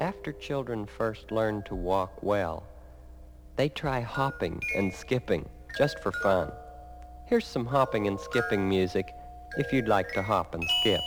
After children first learn to walk well, they try hopping and skipping just for fun. Here's some hopping and skipping music if you'd like to hop and skip.